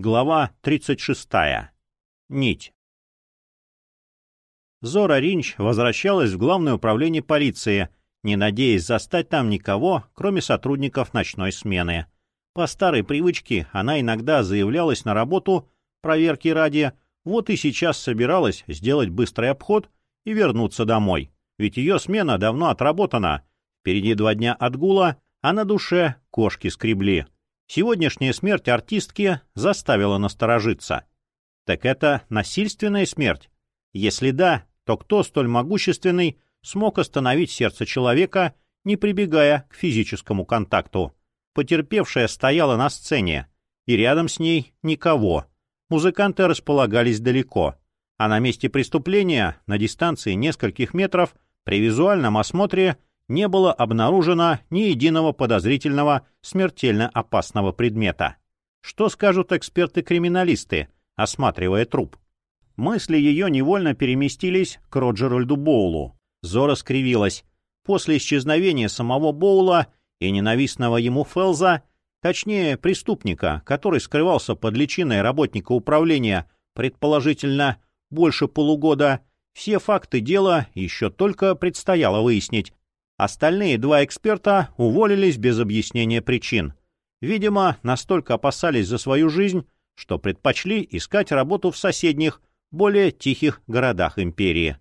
Глава 36. Нить. Зора Ринч возвращалась в Главное управление полиции, не надеясь застать там никого, кроме сотрудников ночной смены. По старой привычке она иногда заявлялась на работу, проверки ради, вот и сейчас собиралась сделать быстрый обход и вернуться домой. Ведь ее смена давно отработана. Впереди два дня отгула, а на душе кошки скребли. Сегодняшняя смерть артистки заставила насторожиться. Так это насильственная смерть? Если да, то кто столь могущественный смог остановить сердце человека, не прибегая к физическому контакту? Потерпевшая стояла на сцене, и рядом с ней никого. Музыканты располагались далеко, а на месте преступления, на дистанции нескольких метров, при визуальном осмотре не было обнаружено ни единого подозрительного смертельно опасного предмета. Что скажут эксперты-криминалисты, осматривая труп? Мысли ее невольно переместились к Роджеральду Боулу. Зора скривилась. После исчезновения самого Боула и ненавистного ему Фелза, точнее, преступника, который скрывался под личиной работника управления, предположительно, больше полугода, все факты дела еще только предстояло выяснить, Остальные два эксперта уволились без объяснения причин. Видимо, настолько опасались за свою жизнь, что предпочли искать работу в соседних, более тихих городах империи.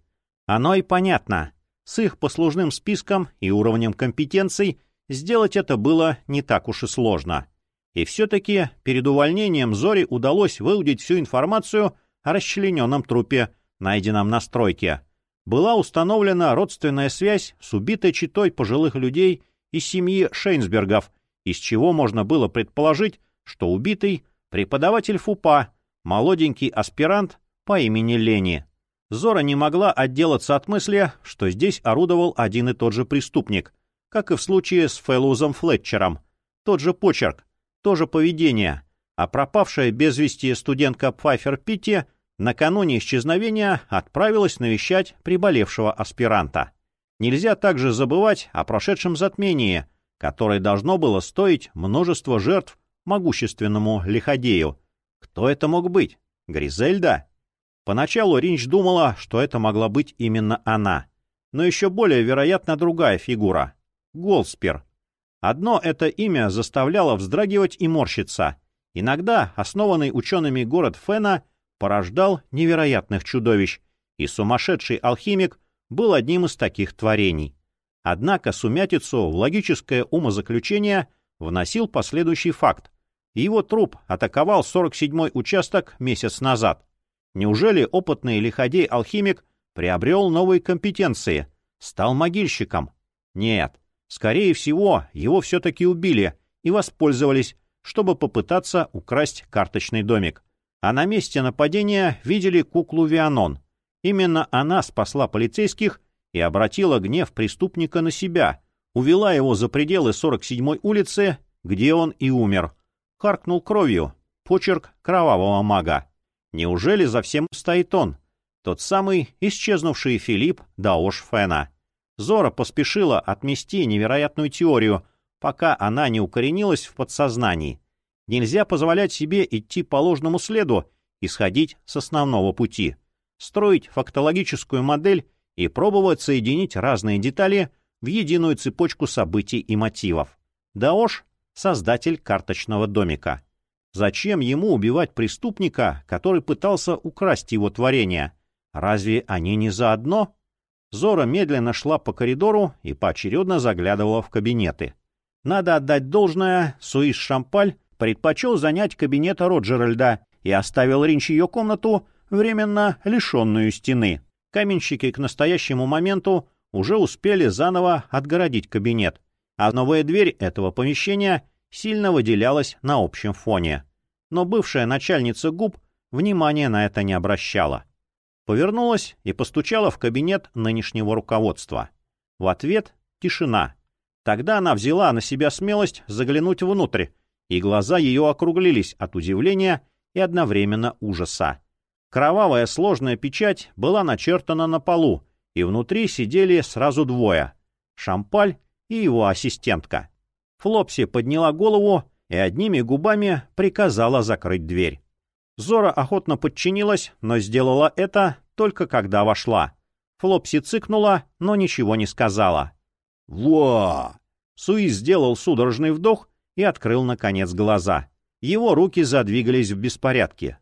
Оно и понятно. С их послужным списком и уровнем компетенций сделать это было не так уж и сложно. И все-таки перед увольнением Зори удалось выудить всю информацию о расчлененном трупе, найденном на стройке была установлена родственная связь с убитой читой пожилых людей из семьи Шейнсбергов, из чего можно было предположить, что убитый — преподаватель ФУПА, молоденький аспирант по имени Лени. Зора не могла отделаться от мысли, что здесь орудовал один и тот же преступник, как и в случае с Фэллоузом Флетчером. Тот же почерк, то же поведение, а пропавшая без вести студентка Пфайфер Питти — накануне исчезновения отправилась навещать приболевшего аспиранта. Нельзя также забывать о прошедшем затмении, которое должно было стоить множество жертв могущественному лиходею. Кто это мог быть? Гризельда? Поначалу Ринч думала, что это могла быть именно она. Но еще более вероятно другая фигура — Голспер. Одно это имя заставляло вздрагивать и морщиться. Иногда основанный учеными город Фена — порождал невероятных чудовищ, и сумасшедший алхимик был одним из таких творений. Однако сумятицу в логическое умозаключение вносил последующий факт. Его труп атаковал 47-й участок месяц назад. Неужели опытный лиходей-алхимик приобрел новые компетенции, стал могильщиком? Нет, скорее всего, его все-таки убили и воспользовались, чтобы попытаться украсть карточный домик а на месте нападения видели куклу Вианон. Именно она спасла полицейских и обратила гнев преступника на себя, увела его за пределы 47-й улицы, где он и умер. Харкнул кровью, почерк кровавого мага. Неужели за всем стоит он? Тот самый исчезнувший Филипп Даош Фена. Зора поспешила отмести невероятную теорию, пока она не укоренилась в подсознании. Нельзя позволять себе идти по ложному следу и сходить с основного пути. Строить фактологическую модель и пробовать соединить разные детали в единую цепочку событий и мотивов. Даош — создатель карточного домика. Зачем ему убивать преступника, который пытался украсть его творение? Разве они не заодно? Зора медленно шла по коридору и поочередно заглядывала в кабинеты. Надо отдать должное, Суис Шампаль предпочел занять кабинет Роджеральда и оставил Ринч ее комнату, временно лишенную стены. Каменщики к настоящему моменту уже успели заново отгородить кабинет, а новая дверь этого помещения сильно выделялась на общем фоне. Но бывшая начальница губ внимания на это не обращала. Повернулась и постучала в кабинет нынешнего руководства. В ответ — тишина. Тогда она взяла на себя смелость заглянуть внутрь и глаза ее округлились от удивления и одновременно ужаса. Кровавая сложная печать была начертана на полу, и внутри сидели сразу двое — Шампаль и его ассистентка. Флопси подняла голову и одними губами приказала закрыть дверь. Зора охотно подчинилась, но сделала это только когда вошла. Флопси цыкнула, но ничего не сказала. «Во!» Суи сделал судорожный вдох и открыл, наконец, глаза. Его руки задвигались в беспорядке.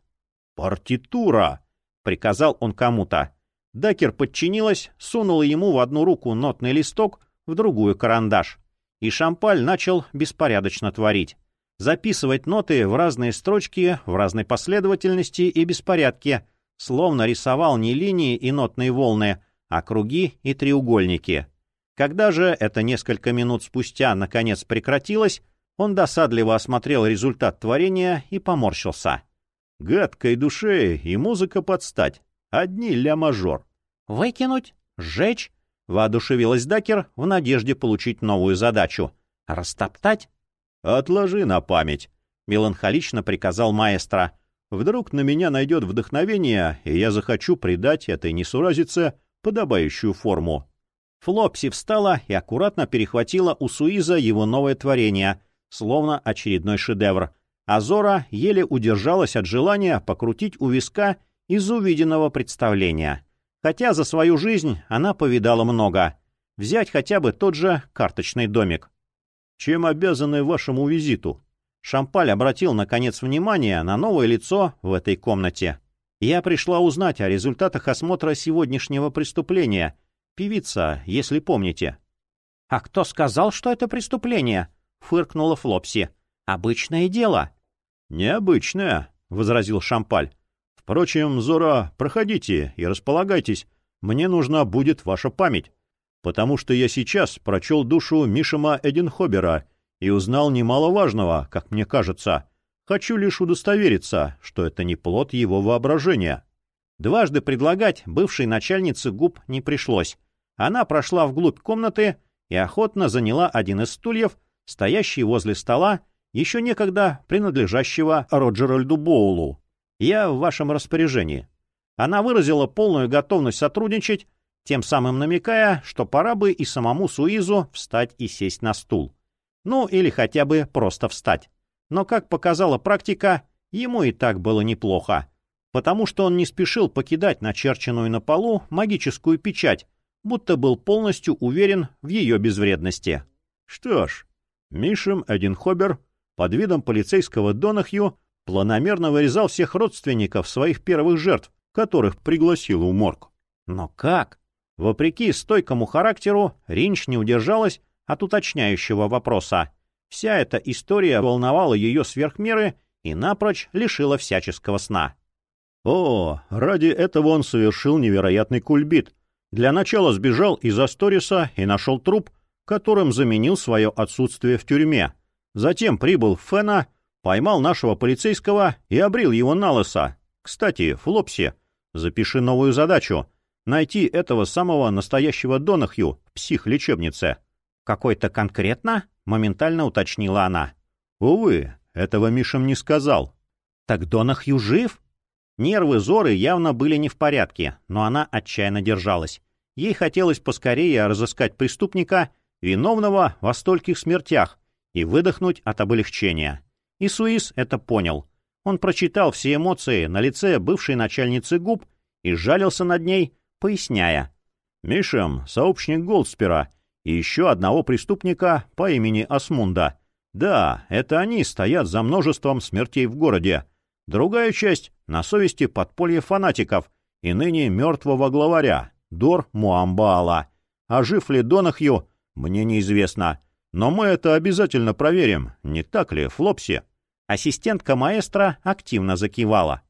«Партитура!» — приказал он кому-то. Дакер подчинилась, сунула ему в одну руку нотный листок, в другую — карандаш. И Шампаль начал беспорядочно творить. Записывать ноты в разные строчки, в разной последовательности и беспорядке, словно рисовал не линии и нотные волны, а круги и треугольники. Когда же это несколько минут спустя наконец прекратилось, он досадливо осмотрел результат творения и поморщился. Гадкой душе и музыка подстать. Одни ля-мажор. «Выкинуть? Сжечь?» — воодушевилась Дакер в надежде получить новую задачу. «Растоптать?» «Отложи на память», — меланхолично приказал маэстро. «Вдруг на меня найдет вдохновение, и я захочу придать этой несуразице подобающую форму». Флопси встала и аккуратно перехватила у Суиза его новое творение, словно очередной шедевр. А Зора еле удержалась от желания покрутить у виска из увиденного представления. Хотя за свою жизнь она повидала много. Взять хотя бы тот же карточный домик. «Чем обязаны вашему визиту?» Шампаль обратил, наконец, внимание на новое лицо в этой комнате. «Я пришла узнать о результатах осмотра сегодняшнего преступления. Певица, если помните». «А кто сказал, что это преступление?» — фыркнула Флопси. «Обычное дело». «Необычное», — возразил Шампаль. «Впрочем, Зора, проходите и располагайтесь. Мне нужна будет ваша память, потому что я сейчас прочел душу Мишима Эдинхобера и узнал немало важного, как мне кажется. Хочу лишь удостовериться, что это не плод его воображения». Дважды предлагать бывшей начальнице губ не пришлось. Она прошла вглубь комнаты и охотно заняла один из стульев, стоящий возле стола, еще некогда принадлежащего Роджеральду Боулу. Я в вашем распоряжении. Она выразила полную готовность сотрудничать, тем самым намекая, что пора бы и самому Суизу встать и сесть на стул. Ну, или хотя бы просто встать. Но, как показала практика, ему и так было неплохо, потому что он не спешил покидать начерченную на полу магическую печать, будто был полностью уверен в ее безвредности. Что ж, Мишем Эдинхобер под видом полицейского Донахью планомерно вырезал всех родственников своих первых жертв, которых пригласил у морг. Но как? Вопреки стойкому характеру, Ринч не удержалась от уточняющего вопроса. Вся эта история волновала ее сверх меры и напрочь лишила всяческого сна. О, ради этого он совершил невероятный кульбит. Для начала сбежал из Асториса и нашел труп, которым заменил свое отсутствие в тюрьме. Затем прибыл в Фена, поймал нашего полицейского и обрил его на лысо. Кстати, Флопси, запиши новую задачу — найти этого самого настоящего Донахью в психлечебнице. «Какой-то конкретно?» — моментально уточнила она. «Увы, этого Мишам не сказал». «Так Донахью жив?» Нервы Зоры явно были не в порядке, но она отчаянно держалась. Ей хотелось поскорее разыскать преступника, виновного во стольких смертях, и выдохнуть от облегчения. И Суис это понял. Он прочитал все эмоции на лице бывшей начальницы губ и жалился над ней, поясняя. «Мишем — сообщник Голдспера и еще одного преступника по имени Асмунда. Да, это они стоят за множеством смертей в городе. Другая часть — на совести подполья фанатиков и ныне мертвого главаря, Дор Муамбаала. А жив ли Донахью, мне неизвестно. Но мы это обязательно проверим, не так ли, Флопси? Ассистентка маэстро активно закивала.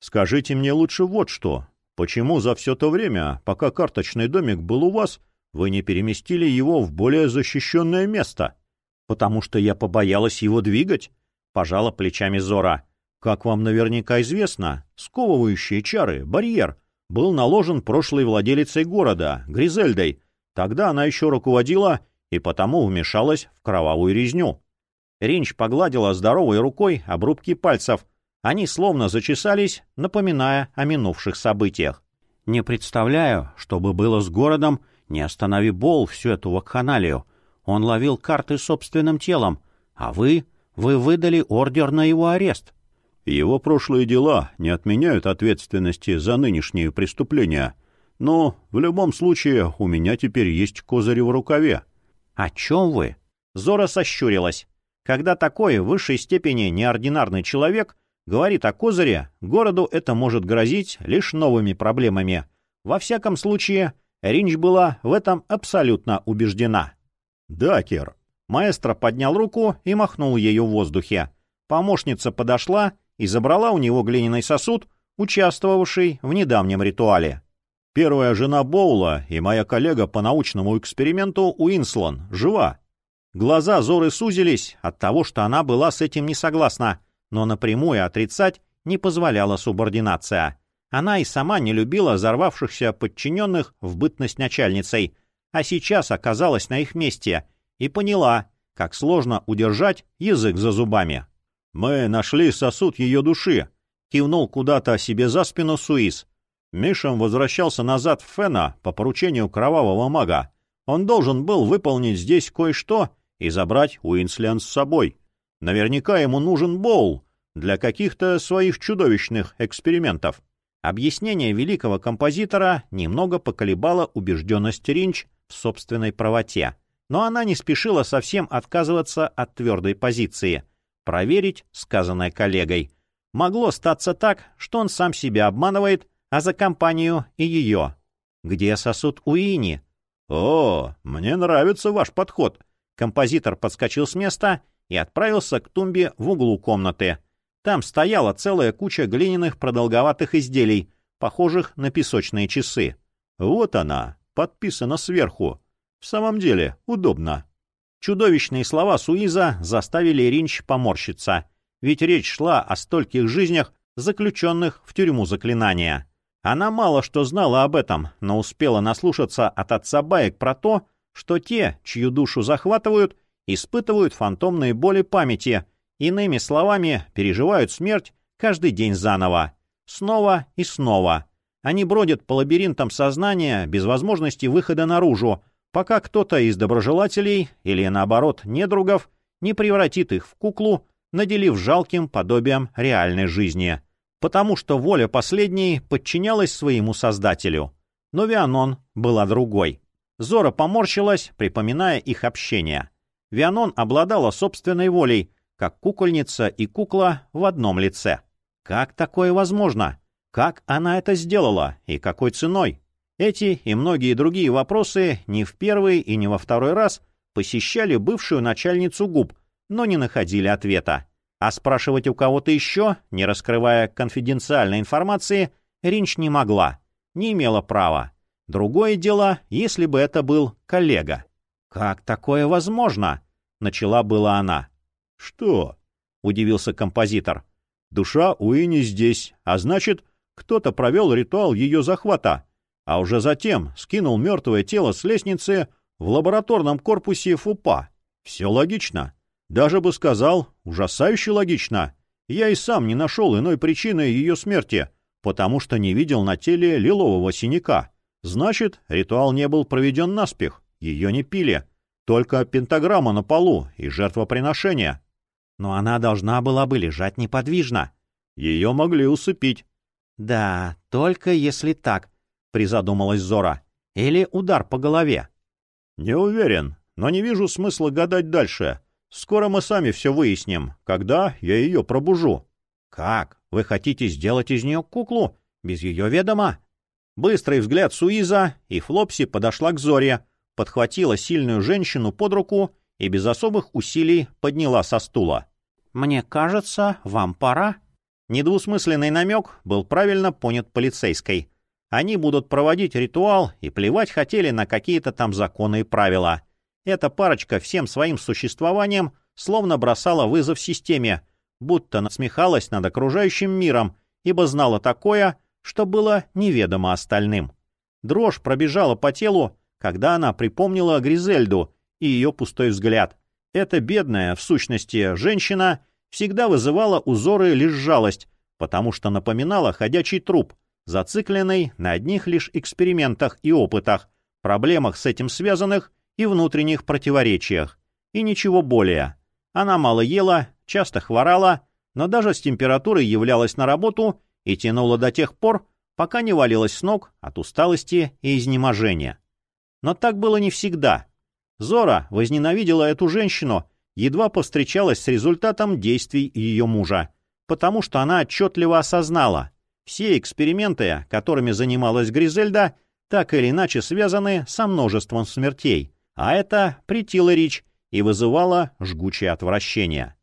Скажите мне лучше вот что. Почему за все то время, пока карточный домик был у вас, вы не переместили его в более защищенное место? Потому что я побоялась его двигать, пожала плечами Зора. Как вам наверняка известно, сковывающие чары, барьер, был наложен прошлой владелицей города, Гризельдой. Тогда она еще руководила и потому вмешалась в кровавую резню. Ринч погладила здоровой рукой обрубки пальцев. Они словно зачесались, напоминая о минувших событиях. «Не представляю, что бы было с городом, не останови Бол всю эту вакханалию. Он ловил карты собственным телом, а вы... вы выдали ордер на его арест». Его прошлые дела не отменяют ответственности за нынешние преступления. Но в любом случае у меня теперь есть козырь в рукаве. — О чем вы? Зора сощурилась. Когда такой в высшей степени неординарный человек говорит о козыре, городу это может грозить лишь новыми проблемами. Во всяком случае, Ринч была в этом абсолютно убеждена. «Дакер!» Маэстро поднял руку и махнул ею в воздухе. Помощница подошла и забрала у него глиняный сосуд, участвовавший в недавнем ритуале. «Первая жена Боула и моя коллега по научному эксперименту Уинслон жива». Глаза Зоры сузились от того, что она была с этим не согласна, но напрямую отрицать не позволяла субординация. Она и сама не любила взорвавшихся подчиненных в бытность начальницей, а сейчас оказалась на их месте и поняла, как сложно удержать язык за зубами. «Мы нашли сосуд ее души», — кивнул куда-то себе за спину Суис. Мишем возвращался назад в Фена по поручению кровавого мага. Он должен был выполнить здесь кое-что и забрать Уинслиан с собой. Наверняка ему нужен Боул для каких-то своих чудовищных экспериментов. Объяснение великого композитора немного поколебало убежденность Ринч в собственной правоте, но она не спешила совсем отказываться от твердой позиции, проверить сказанное коллегой. Могло статься так, что он сам себя обманывает, а за компанию и ее. Где сосуд Уини? «О, мне нравится ваш подход!» Композитор подскочил с места и отправился к тумбе в углу комнаты. Там стояла целая куча глиняных продолговатых изделий, похожих на песочные часы. Вот она, подписана сверху. В самом деле, удобно. Чудовищные слова Суиза заставили Ринч поморщиться, ведь речь шла о стольких жизнях, заключенных в тюрьму заклинания. Она мало что знала об этом, но успела наслушаться от отца баек про то, что те, чью душу захватывают, испытывают фантомные боли памяти — Иными словами, переживают смерть каждый день заново. Снова и снова. Они бродят по лабиринтам сознания без возможности выхода наружу, пока кто-то из доброжелателей или, наоборот, недругов не превратит их в куклу, наделив жалким подобием реальной жизни. Потому что воля последней подчинялась своему создателю. Но Вианон была другой. Зора поморщилась, припоминая их общение. Вианон обладала собственной волей, как кукольница и кукла в одном лице. Как такое возможно? Как она это сделала и какой ценой? Эти и многие другие вопросы не в первый и не во второй раз посещали бывшую начальницу губ, но не находили ответа. А спрашивать у кого-то еще, не раскрывая конфиденциальной информации, Ринч не могла, не имела права. Другое дело, если бы это был коллега. «Как такое возможно?» — начала была она. «Что?» — удивился композитор. «Душа Уинни здесь, а значит, кто-то провел ритуал ее захвата, а уже затем скинул мертвое тело с лестницы в лабораторном корпусе ФУПА. Все логично. Даже бы сказал, ужасающе логично. Я и сам не нашел иной причины ее смерти, потому что не видел на теле лилового синяка. Значит, ритуал не был проведен наспех, ее не пили. Только пентаграмма на полу и жертвоприношение. Но она должна была бы лежать неподвижно. Ее могли усыпить. Да, только если так, призадумалась Зора. Или удар по голове. Не уверен, но не вижу смысла гадать дальше. Скоро мы сами все выясним, когда я ее пробужу. Как? Вы хотите сделать из нее куклу? Без ее ведома? Быстрый взгляд Суиза, и Флопси подошла к Зоре, подхватила сильную женщину под руку и без особых усилий подняла со стула. «Мне кажется, вам пора». Недвусмысленный намек был правильно понят полицейской. Они будут проводить ритуал и плевать хотели на какие-то там законы и правила. Эта парочка всем своим существованием словно бросала вызов системе, будто насмехалась над окружающим миром, ибо знала такое, что было неведомо остальным. Дрожь пробежала по телу, когда она припомнила Гризельду и ее пустой взгляд. Эта бедная, в сущности, женщина всегда вызывала узоры лишь жалость, потому что напоминала ходячий труп, зацикленный на одних лишь экспериментах и опытах, проблемах с этим связанных и внутренних противоречиях. И ничего более. Она мало ела, часто хворала, но даже с температурой являлась на работу и тянула до тех пор, пока не валилась с ног от усталости и изнеможения. Но так было не всегда. Зора возненавидела эту женщину, едва повстречалась с результатом действий ее мужа, потому что она отчетливо осознала, все эксперименты, которыми занималась Гризельда, так или иначе связаны со множеством смертей, а это претило Рич и вызывало жгучее отвращение.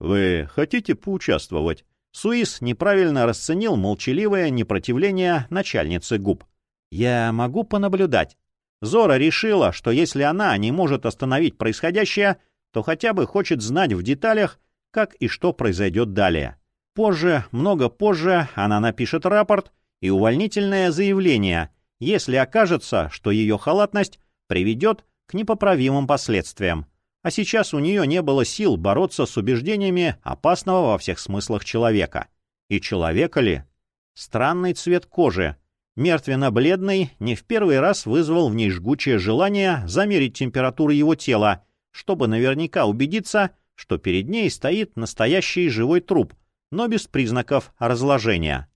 «Вы хотите поучаствовать?» Суис неправильно расценил молчаливое непротивление начальницы губ. «Я могу понаблюдать». Зора решила, что если она не может остановить происходящее, то хотя бы хочет знать в деталях, как и что произойдет далее. Позже, много позже, она напишет рапорт и увольнительное заявление, если окажется, что ее халатность приведет к непоправимым последствиям. А сейчас у нее не было сил бороться с убеждениями опасного во всех смыслах человека. И человека ли? Странный цвет кожи. Мертвенно-бледный не в первый раз вызвал в ней жгучее желание замерить температуру его тела, чтобы наверняка убедиться, что перед ней стоит настоящий живой труп, но без признаков разложения.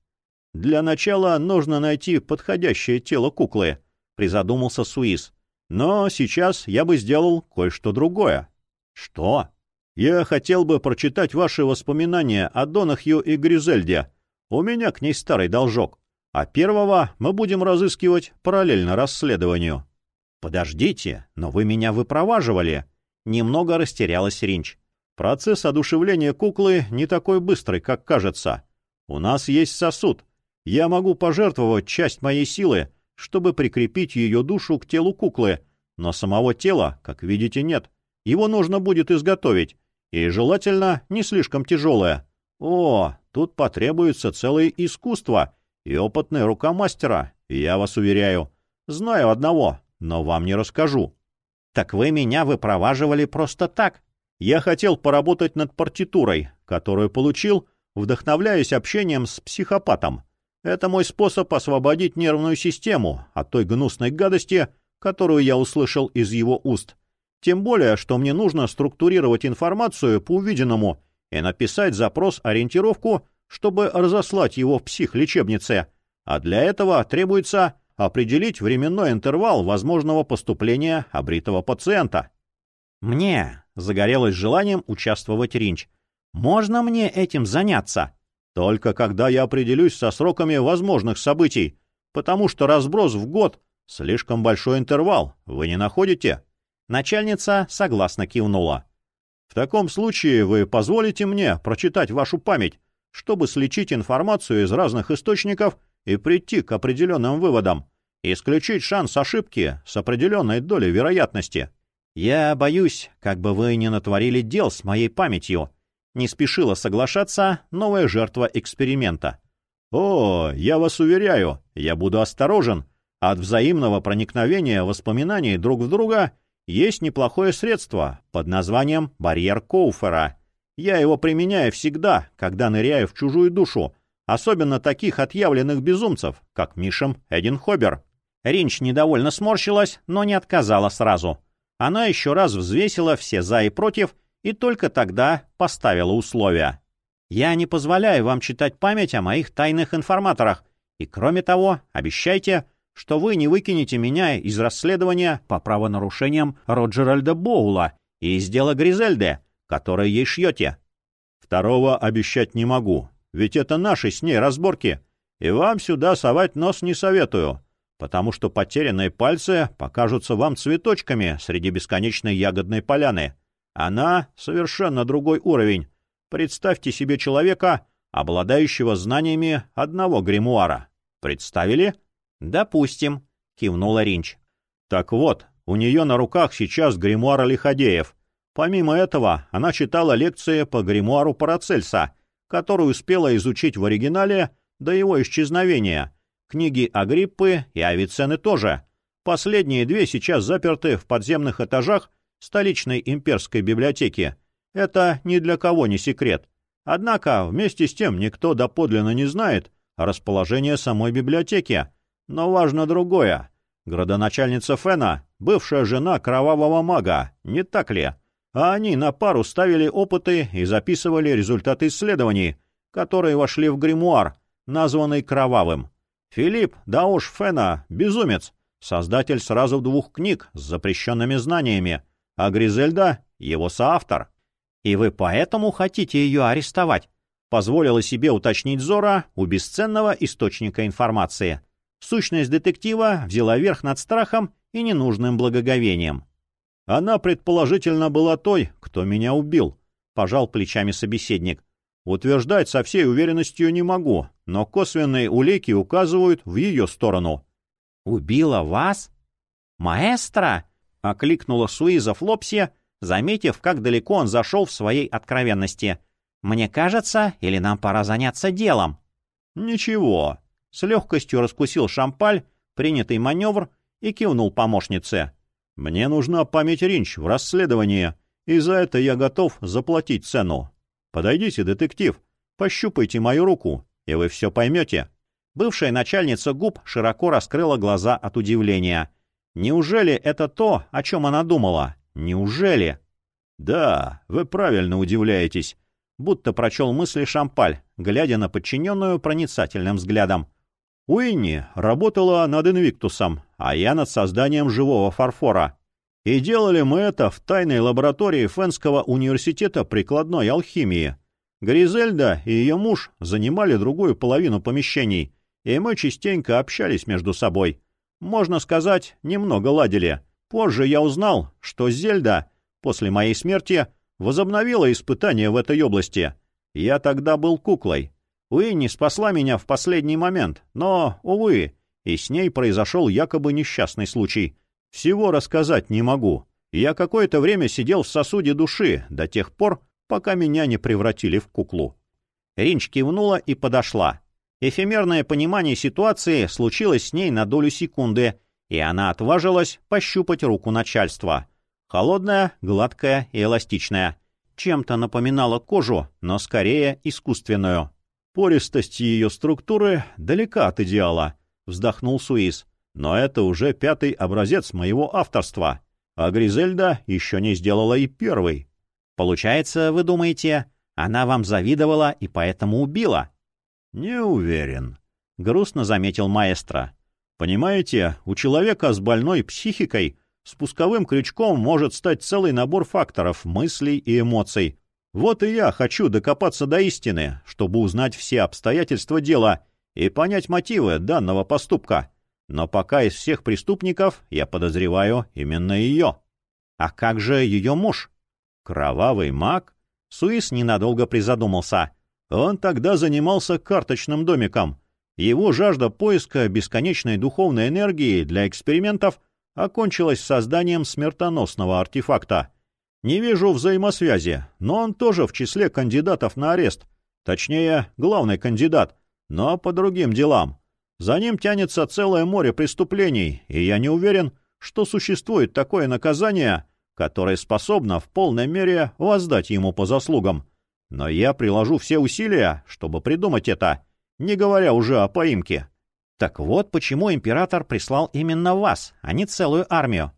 «Для начала нужно найти подходящее тело куклы», — призадумался Суис. «Но сейчас я бы сделал кое-что другое». «Что?» «Я хотел бы прочитать ваши воспоминания о Донахью и Гризельде. У меня к ней старый должок. А первого мы будем разыскивать параллельно расследованию». «Подождите, но вы меня выпроваживали». Немного растерялась Ринч. Процесс одушевления куклы не такой быстрый, как кажется. У нас есть сосуд. Я могу пожертвовать часть моей силы, чтобы прикрепить ее душу к телу куклы, но самого тела, как видите, нет. Его нужно будет изготовить, и желательно не слишком тяжелое. О, тут потребуется целое искусство и опытная рука мастера, я вас уверяю. Знаю одного, но вам не расскажу. Так вы меня выпроваживали просто так? Я хотел поработать над партитурой, которую получил, вдохновляясь общением с психопатом. Это мой способ освободить нервную систему от той гнусной гадости, которую я услышал из его уст. Тем более, что мне нужно структурировать информацию по увиденному и написать запрос-ориентировку, чтобы разослать его в психлечебнице. А для этого требуется определить временной интервал возможного поступления обритого пациента. «Мне!» — загорелось желанием участвовать Ринч. «Можно мне этим заняться?» «Только когда я определюсь со сроками возможных событий, потому что разброс в год — слишком большой интервал, вы не находите?» Начальница согласно кивнула. «В таком случае вы позволите мне прочитать вашу память, чтобы сличить информацию из разных источников и прийти к определенным выводам, исключить шанс ошибки с определенной долей вероятности». «Я боюсь, как бы вы не натворили дел с моей памятью», не спешила соглашаться новая жертва эксперимента. «О, я вас уверяю, я буду осторожен. От взаимного проникновения воспоминаний друг в друга есть неплохое средство под названием «барьер Коуфера». Я его применяю всегда, когда ныряю в чужую душу, особенно таких отъявленных безумцев, как Мишем Эдинхобер. Ринч недовольно сморщилась, но не отказала сразу. Она еще раз взвесила все «за» и «против» и только тогда поставила условия. «Я не позволяю вам читать память о моих тайных информаторах, и, кроме того, обещайте, что вы не выкинете меня из расследования по правонарушениям Роджеральда Боула и из дела Гризельды, которое ей шьете». «Второго обещать не могу, ведь это наши с ней разборки, и вам сюда совать нос не советую потому что потерянные пальцы покажутся вам цветочками среди бесконечной ягодной поляны. Она — совершенно другой уровень. Представьте себе человека, обладающего знаниями одного гримуара. Представили? — Допустим, — кивнула Ринч. — Так вот, у нее на руках сейчас гримуар Лиходеев. Помимо этого, она читала лекции по гримуару Парацельса, который успела изучить в оригинале до его исчезновения — Книги Агриппы и Авиценны тоже. Последние две сейчас заперты в подземных этажах столичной имперской библиотеки. Это ни для кого не секрет. Однако, вместе с тем, никто доподлинно не знает расположение самой библиотеки. Но важно другое. Градоначальница Фена — бывшая жена кровавого мага, не так ли? а они на пару ставили опыты и записывали результаты исследований, которые вошли в гримуар, названный Кровавым. Филипп Дауш Фена — безумец, создатель сразу двух книг с запрещенными знаниями, а Гризельда — его соавтор. И вы поэтому хотите ее арестовать? Позволила себе уточнить Зора у бесценного источника информации. Сущность детектива взяла верх над страхом и ненужным благоговением. Она, предположительно, была той, кто меня убил, — пожал плечами собеседник. Утверждать со всей уверенностью не могу, но косвенные улики указывают в ее сторону. «Убила вас? Маэстро?» — окликнула Суиза Флопси, заметив, как далеко он зашел в своей откровенности. «Мне кажется, или нам пора заняться делом?» «Ничего», — с легкостью раскусил Шампаль, принятый маневр, и кивнул помощнице. «Мне нужна память Ринч в расследовании, и за это я готов заплатить цену. Подойдите, детектив, пощупайте мою руку, и вы все поймете». Бывшая начальница губ широко раскрыла глаза от удивления. Неужели это то, о чем она думала? Неужели? Да, вы правильно удивляетесь. Будто прочел мысли Шампаль, глядя на подчиненную проницательным взглядом. Уинни работала над Инвиктусом, а я над созданием живого фарфора. И делали мы это в тайной лаборатории Фенского университета прикладной алхимии. Гризельда и ее муж занимали другую половину помещений, и мы частенько общались между собой. Можно сказать, немного ладили. Позже я узнал, что Зельда, после моей смерти, возобновила испытания в этой области. Я тогда был куклой. Уинни спасла меня в последний момент, но, увы, и с ней произошел якобы несчастный случай. Всего рассказать не могу. Я какое-то время сидел в сосуде души до тех пор, пока меня не превратили в куклу. Ринч кивнула и подошла. Эфемерное понимание ситуации случилось с ней на долю секунды, и она отважилась пощупать руку начальства. Холодная, гладкая и эластичная. Чем-то напоминала кожу, но скорее искусственную. Пористость ее структуры далека от идеала, вздохнул Суис. Но это уже пятый образец моего авторства, а Гризельда еще не сделала и первый. Получается, вы думаете, она вам завидовала и поэтому убила? «Не уверен», — грустно заметил маэстро. «Понимаете, у человека с больной психикой спусковым крючком может стать целый набор факторов, мыслей и эмоций. Вот и я хочу докопаться до истины, чтобы узнать все обстоятельства дела и понять мотивы данного поступка. Но пока из всех преступников я подозреваю именно ее. А как же ее муж? Кровавый маг? Суис ненадолго призадумался. Он тогда занимался карточным домиком. Его жажда поиска бесконечной духовной энергии для экспериментов окончилась созданием смертоносного артефакта. Не вижу взаимосвязи, но он тоже в числе кандидатов на арест. Точнее, главный кандидат, но по другим делам. За ним тянется целое море преступлений, и я не уверен, что существует такое наказание, которое способно в полной мере воздать ему по заслугам. Но я приложу все усилия, чтобы придумать это, не говоря уже о поимке. Так вот почему император прислал именно вас, а не целую армию.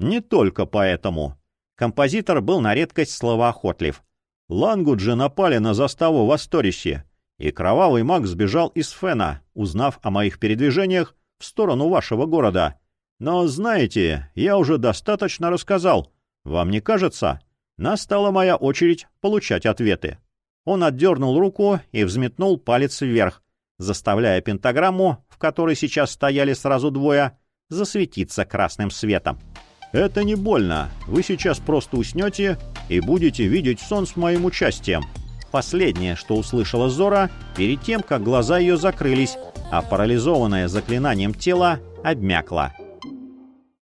Не только поэтому. Композитор был на редкость словоохотлив. Лангуджи напали на заставу в Асторисе, и кровавый маг сбежал из Фена, узнав о моих передвижениях в сторону вашего города. Но, знаете, я уже достаточно рассказал. Вам не кажется? Настала моя очередь получать ответы. Он отдернул руку и взметнул палец вверх, заставляя пентаграмму, в которой сейчас стояли сразу двое, засветиться красным светом. «Это не больно. Вы сейчас просто уснете и будете видеть сон с моим участием». Последнее, что услышала Зора, перед тем, как глаза ее закрылись, а парализованное заклинанием тело обмякло.